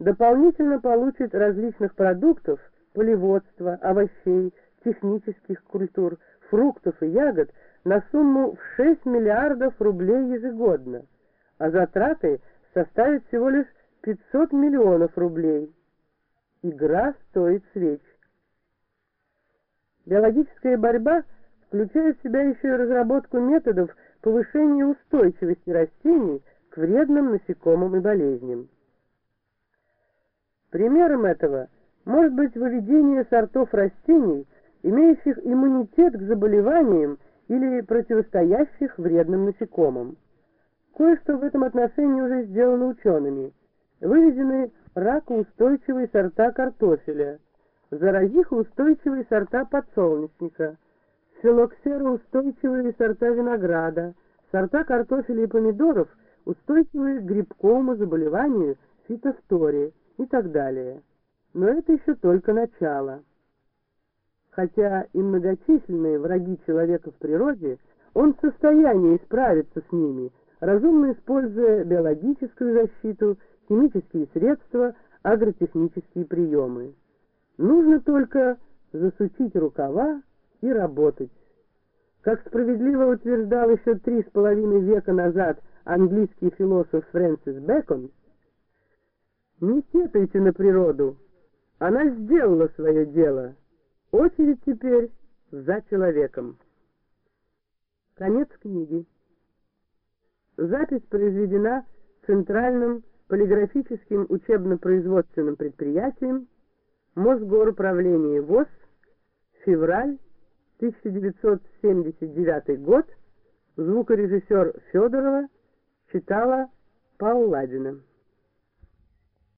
дополнительно получит различных продуктов, полеводства, овощей, технических культур, фруктов и ягод на сумму в 6 миллиардов рублей ежегодно, а затраты составят всего лишь 500 миллионов рублей. Игра стоит свеч. Биологическая борьба включает в себя еще и разработку методов повышения устойчивости растений к вредным насекомым и болезням. Примером этого может быть выведение сортов растений, имеющих иммунитет к заболеваниям или противостоящих вредным насекомым. Кое-что в этом отношении уже сделано учеными. Выведены ракоустойчивые сорта картофеля, заразихоустойчивые сорта подсолнечника, филоксероустойчивые сорта винограда, сорта картофеля и помидоров, устойчивые к грибковому заболеванию фитофтории и так далее. Но это еще только начало. Хотя и многочисленные враги человека в природе, он в состоянии справиться с ними, разумно используя биологическую защиту, химические средства, агротехнические приемы. Нужно только засучить рукава и работать. Как справедливо утверждал еще три с половиной века назад английский философ Фрэнсис Бэкон, не сетуйте на природу, она сделала свое дело. Очередь теперь за человеком. Конец книги. Запись произведена Центральным полиграфическим учебно-производственным предприятием Мосгоруправление ВОЗ, февраль 1979 год, звукорежиссер Федорова читала Пауладина.